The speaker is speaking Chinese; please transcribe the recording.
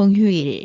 风趣一